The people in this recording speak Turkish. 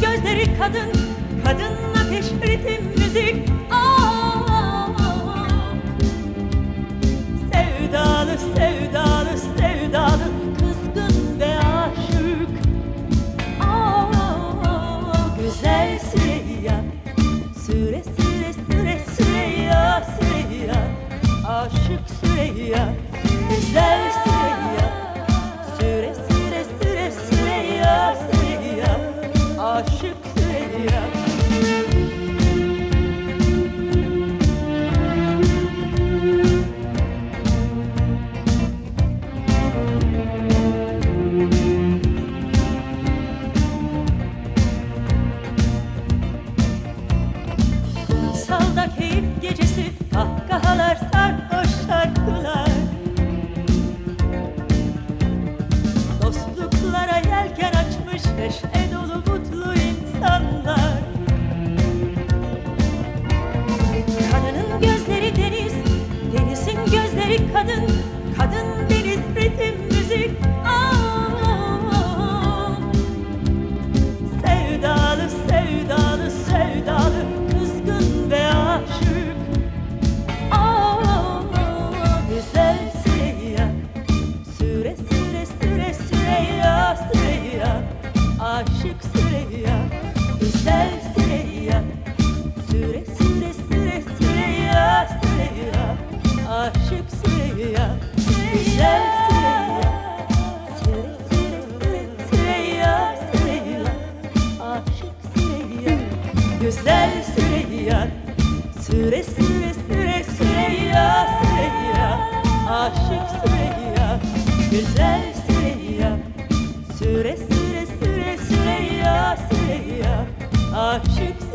gözleri kadın Kadın ateş ritim müzik. Aa, Sevdalı sevdalı sevdalı Kızgın ve aşık. Aa, Güzel Süreyya Süre süre süre Süreyya Süreyya. Aşık Süreyya Kumsalda keyif gecesi Kahkahalar sarhoş şarkılar Dostluklara yelken açmış Neşe dolu mutlu insanlar. Kadının gözleri deniz Denizin gözleri kadın. Kadın deniz ritim Güzel Süreyya Süre süre süre Süreyya Süreyya Aşık Süreyya Güzel Süreyya Süre süre süre Süreyya Süreyya Aşık